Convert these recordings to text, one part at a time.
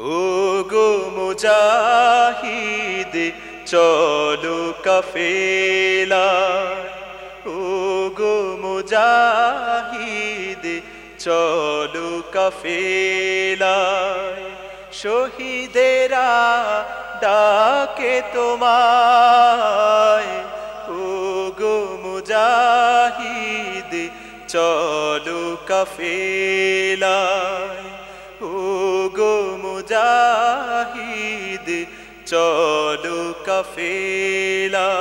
ও গো মুজাহিদ, চলো কাফেলা। ও গো মুজাহিদ, চলো কাফেলা। শহীদেরা ডাকে তোমায়। ও গো মুজাহিদ, চলো কাফেলায় ও মুজাহিদ, চলো কাফেলা।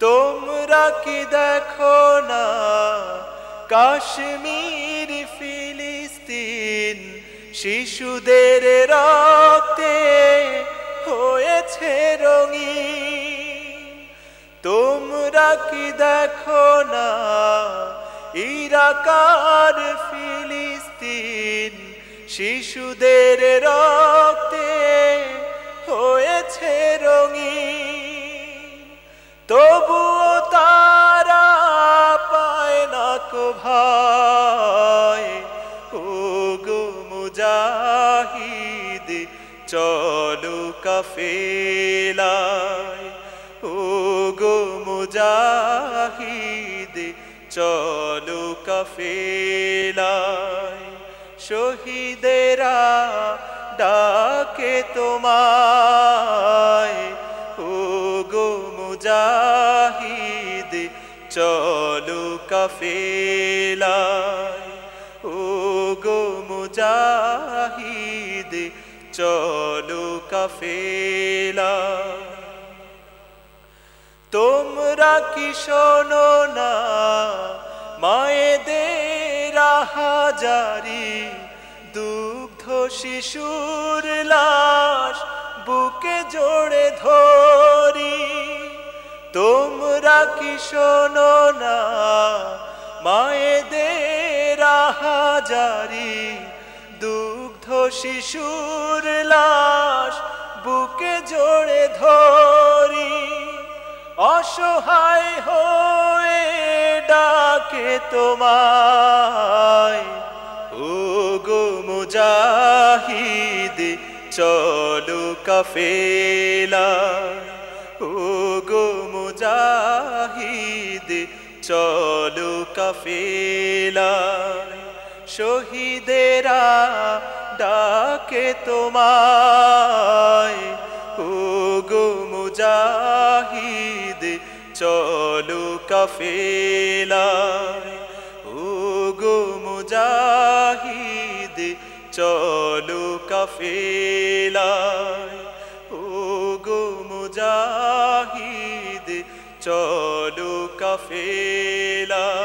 তোমরা কি দেখো না কাশ্মীর, ফিলিস্তিন শিশুদের রক্তে হয়েছে রঙিন? তোমরা কি দেখো না ইরাকার, ফিলিস্তিন শিশুদের রক্তে হয়েছে রঙি তবুও তারা পায় না কো ভাই। ও গো মুজাহিদ, চলো কাফেলায়। ও গো মুজাহিদ, চলো কাফেলায়। শহীদেরা ডাকে তোমায় ও গো মুজাহিদ, চলো কাফেলায়। ও গো মুজাহিদ, চলো কাফেলায়। তোমরা কি শোনো না, মায়েদের হাজারি দুগ্ধ শিশুর লাশ বুকে জোড়ে ধরি। তোমরা কি শোনো না, মায়েদের হাজারি দুগ্ধ শিশুর লাশ বুকে জোড়ে ধরি। অসহায় হয়ে ডাকে তোমায়। ও গো মুজাহিদ, চলো কাফেলা। ও গো মুজাহিদ, চলো কাফেলা। শহীদেরা ডাকে তোমায়। ও গো মুজাহিদ চলো কাফেলায় ও গো মুজাহিদ চলো কাফেলায় ও গো মুজাহিদ চলো কাফেলায়।